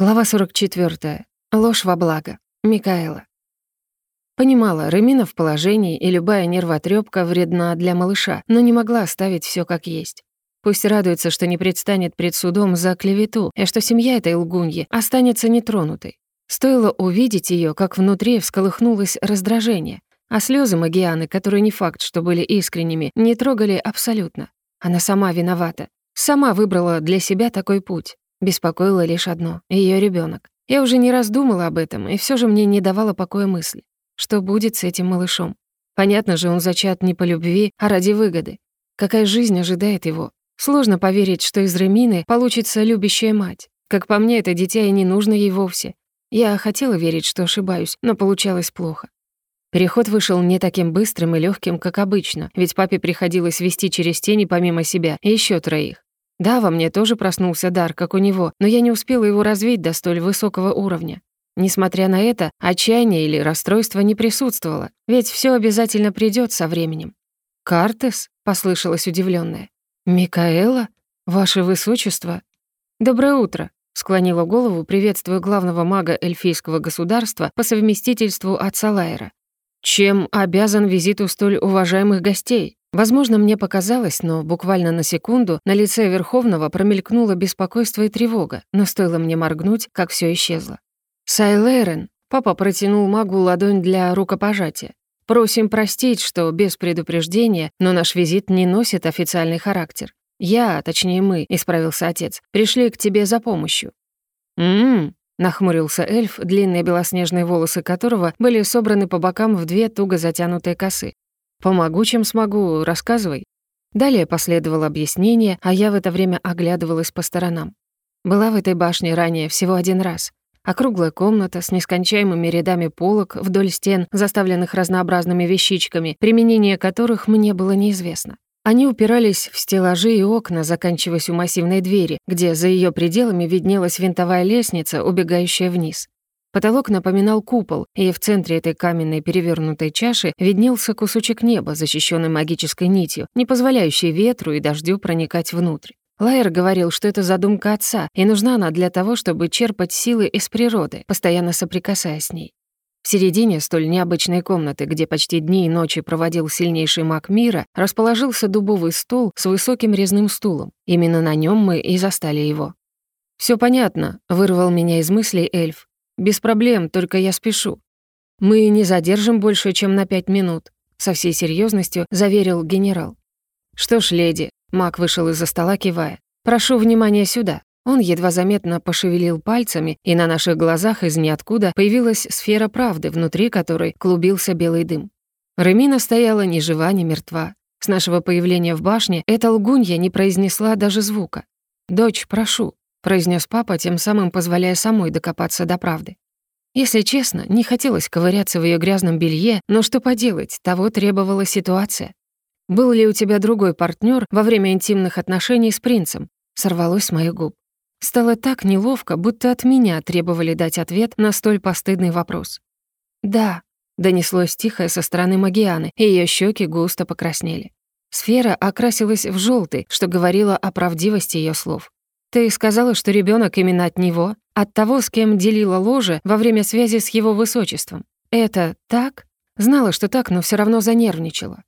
Глава 44. Ложь во благо. Микаэла. Понимала, Ремина в положении, и любая нервотрепка вредна для малыша, но не могла оставить все как есть. Пусть радуется, что не предстанет пред судом за клевету, и что семья этой лгуньи останется нетронутой. Стоило увидеть ее, как внутри всколыхнулось раздражение, а слезы Магианы, которые не факт, что были искренними, не трогали абсолютно. Она сама виновата. Сама выбрала для себя такой путь. Беспокоило лишь одно — ее ребенок. Я уже не раз думала об этом, и все же мне не давала покоя мысли. Что будет с этим малышом? Понятно же, он зачат не по любви, а ради выгоды. Какая жизнь ожидает его? Сложно поверить, что из Ремины получится любящая мать. Как по мне, это дитя и не нужно ей вовсе. Я хотела верить, что ошибаюсь, но получалось плохо. Переход вышел не таким быстрым и легким, как обычно, ведь папе приходилось вести через тени помимо себя еще троих. Да, во мне тоже проснулся дар, как у него, но я не успела его развить до столь высокого уровня. Несмотря на это, отчаяние или расстройство не присутствовало, ведь все обязательно придет со временем. «Картес?» — послышалось удивленное. «Микаэла? Ваше Высочество?» «Доброе утро», — склонила голову, приветствуя главного мага эльфийского государства по совместительству отца Лайера. «Чем обязан визиту столь уважаемых гостей?» Возможно, мне показалось, но буквально на секунду на лице Верховного промелькнуло беспокойство и тревога, но стоило мне моргнуть, как все исчезло. «Сайлерен», — папа протянул магу ладонь для рукопожатия. «Просим простить, что без предупреждения, но наш визит не носит официальный характер. Я, точнее мы, — исправился отец, — пришли к тебе за помощью». «М-м-м», нахмурился эльф, длинные белоснежные волосы которого были собраны по бокам в две туго затянутые косы. «Помогу, чем смогу, рассказывай». Далее последовало объяснение, а я в это время оглядывалась по сторонам. Была в этой башне ранее всего один раз. Округлая комната с нескончаемыми рядами полок вдоль стен, заставленных разнообразными вещичками, применение которых мне было неизвестно. Они упирались в стеллажи и окна, заканчиваясь у массивной двери, где за ее пределами виднелась винтовая лестница, убегающая вниз. Потолок напоминал купол, и в центре этой каменной перевернутой чаши виднелся кусочек неба, защищенный магической нитью, не позволяющей ветру и дождю проникать внутрь. Лайер говорил, что это задумка отца, и нужна она для того, чтобы черпать силы из природы, постоянно соприкасаясь с ней. В середине столь необычной комнаты, где почти дни и ночи проводил сильнейший маг мира, расположился дубовый стол с высоким резным стулом. Именно на нем мы и застали его. Все понятно», — вырвал меня из мыслей эльф. «Без проблем, только я спешу». «Мы не задержим больше, чем на пять минут», — со всей серьезностью заверил генерал. «Что ж, леди», — маг вышел из-за стола, кивая, «прошу внимания сюда». Он едва заметно пошевелил пальцами, и на наших глазах из ниоткуда появилась сфера правды, внутри которой клубился белый дым. Ремина стояла ни жива, ни мертва. С нашего появления в башне эта лгунья не произнесла даже звука. «Дочь, прошу», произнес папа, тем самым позволяя самой докопаться до правды. Если честно, не хотелось ковыряться в ее грязном белье, но что поделать, того требовала ситуация. «Был ли у тебя другой партнер во время интимных отношений с принцем?» сорвалось с моих губ. Стало так неловко, будто от меня требовали дать ответ на столь постыдный вопрос. «Да», — донеслось тихое со стороны Магианы, и ее щеки густо покраснели. Сфера окрасилась в желтый, что говорило о правдивости ее слов. Ты сказала, что ребенок именно от него, от того, с кем делила ложе во время связи с его высочеством. Это так? Знала, что так, но все равно занервничала.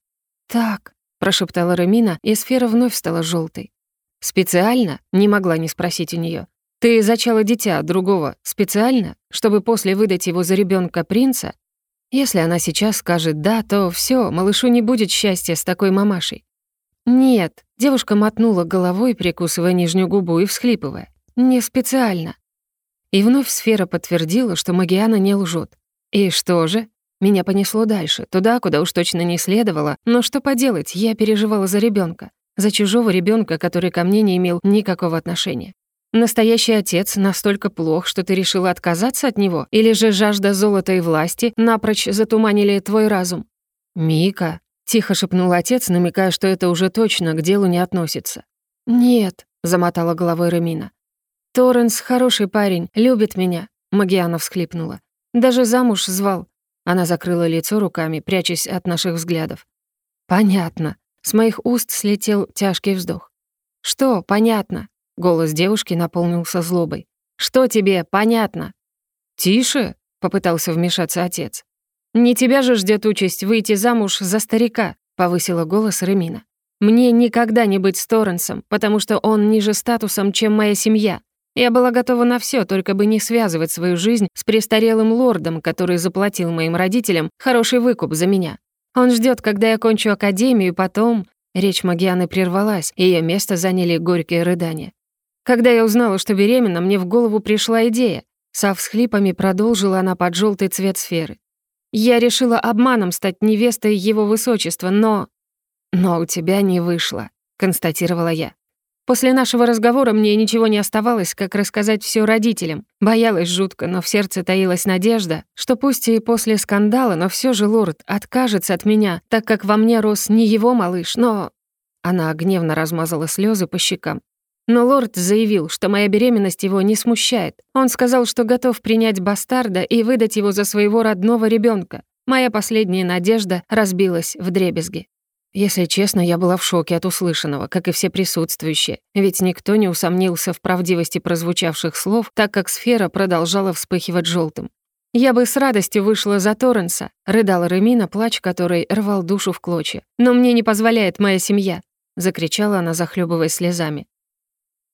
Так, прошептала Ремина, и сфера вновь стала желтой. Специально? Не могла не спросить у нее. Ты зачала дитя другого специально, чтобы после выдать его за ребенка принца? Если она сейчас скажет «да», то все, малышу не будет счастья с такой мамашей. «Нет», — девушка мотнула головой, прикусывая нижнюю губу и всхлипывая. «Не специально». И вновь сфера подтвердила, что Магиана не лжет. «И что же?» Меня понесло дальше, туда, куда уж точно не следовало, но что поделать, я переживала за ребенка, за чужого ребенка, который ко мне не имел никакого отношения. Настоящий отец настолько плох, что ты решила отказаться от него? Или же жажда золота и власти напрочь затуманили твой разум? Мика, Тихо шепнул отец, намекая, что это уже точно к делу не относится. «Нет», — замотала головой Ремина. «Торренс хороший парень, любит меня», — Магиана всхлипнула. «Даже замуж звал». Она закрыла лицо руками, прячась от наших взглядов. «Понятно». С моих уст слетел тяжкий вздох. «Что, понятно?» Голос девушки наполнился злобой. Что тебе понятно?» «Тише», — попытался вмешаться отец. «Не тебя же ждет участь выйти замуж за старика», — повысила голос Ремина. «Мне никогда не быть с Торренсом, потому что он ниже статусом, чем моя семья. Я была готова на все, только бы не связывать свою жизнь с престарелым лордом, который заплатил моим родителям хороший выкуп за меня. Он ждет, когда я кончу академию, потом...» Речь Магианы прервалась, и ее место заняли горькие рыдания. Когда я узнала, что беременна, мне в голову пришла идея. Со всхлипами продолжила она под желтый цвет сферы. Я решила обманом стать невестой его высочества, но... Но у тебя не вышло, констатировала я. После нашего разговора мне ничего не оставалось, как рассказать все родителям. Боялась жутко, но в сердце таилась надежда, что пусть и после скандала, но все же лорд откажется от меня, так как во мне рос не его малыш, но... Она гневно размазала слезы по щекам. Но лорд заявил, что моя беременность его не смущает. Он сказал, что готов принять бастарда и выдать его за своего родного ребенка. Моя последняя надежда разбилась в дребезги. Если честно, я была в шоке от услышанного, как и все присутствующие, ведь никто не усомнился в правдивости прозвучавших слов, так как сфера продолжала вспыхивать желтым. «Я бы с радостью вышла за Торренса», — рыдала Ремина, плач который рвал душу в клочья. «Но мне не позволяет моя семья», — закричала она, захлебываясь слезами.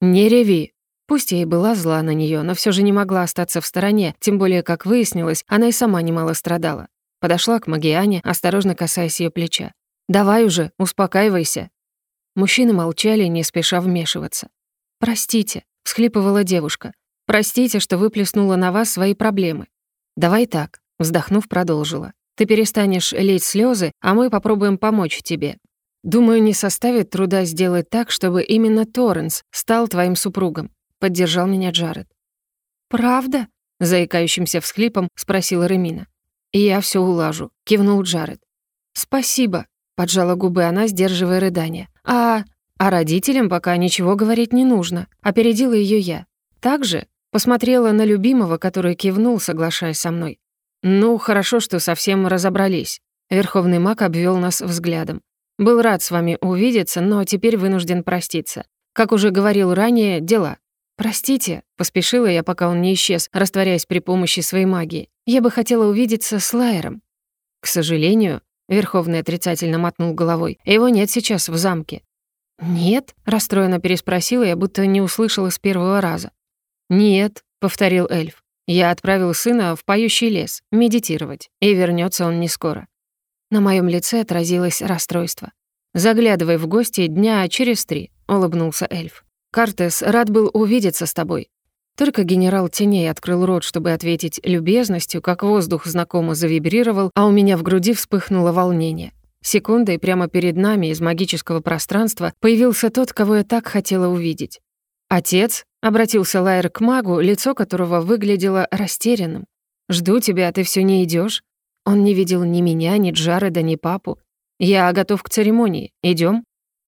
«Не реви». Пусть и была зла на нее, но все же не могла остаться в стороне, тем более, как выяснилось, она и сама немало страдала. Подошла к Магиане, осторожно касаясь ее плеча. «Давай уже, успокаивайся». Мужчины молчали, не спеша вмешиваться. «Простите», — всхлипывала девушка. «Простите, что выплеснула на вас свои проблемы». «Давай так», — вздохнув, продолжила. «Ты перестанешь лить слезы, а мы попробуем помочь тебе. «Думаю, не составит труда сделать так, чтобы именно Торренс стал твоим супругом», — поддержал меня Джаред. «Правда?» — заикающимся всхлипом спросила Ремина. «И я все улажу», — кивнул Джаред. «Спасибо», — поджала губы она, сдерживая рыдание. «А... а родителям пока ничего говорить не нужно», — опередила ее я. Также посмотрела на любимого, который кивнул, соглашаясь со мной. «Ну, хорошо, что совсем разобрались». Верховный маг обвел нас взглядом. Был рад с вами увидеться, но теперь вынужден проститься. Как уже говорил ранее, дела. Простите, поспешила я, пока он не исчез, растворяясь при помощи своей магии. Я бы хотела увидеться с Лайером. К сожалению, Верховный отрицательно мотнул головой. Его нет сейчас в замке. «Нет?» — расстроенно переспросила я, будто не услышала с первого раза. «Нет», — повторил эльф. «Я отправил сына в поющий лес, медитировать, и вернется он не скоро. На моем лице отразилось расстройство. «Заглядывай в гости дня через три», — улыбнулся эльф. «Картес, рад был увидеться с тобой». Только генерал теней открыл рот, чтобы ответить любезностью, как воздух знакомо завибрировал, а у меня в груди вспыхнуло волнение. Секундой прямо перед нами из магического пространства появился тот, кого я так хотела увидеть. «Отец?» — обратился Лайер к магу, лицо которого выглядело растерянным. «Жду тебя, а ты все не идешь? Он не видел ни меня, ни Джареда, ни папу. «Я готов к церемонии. Идем?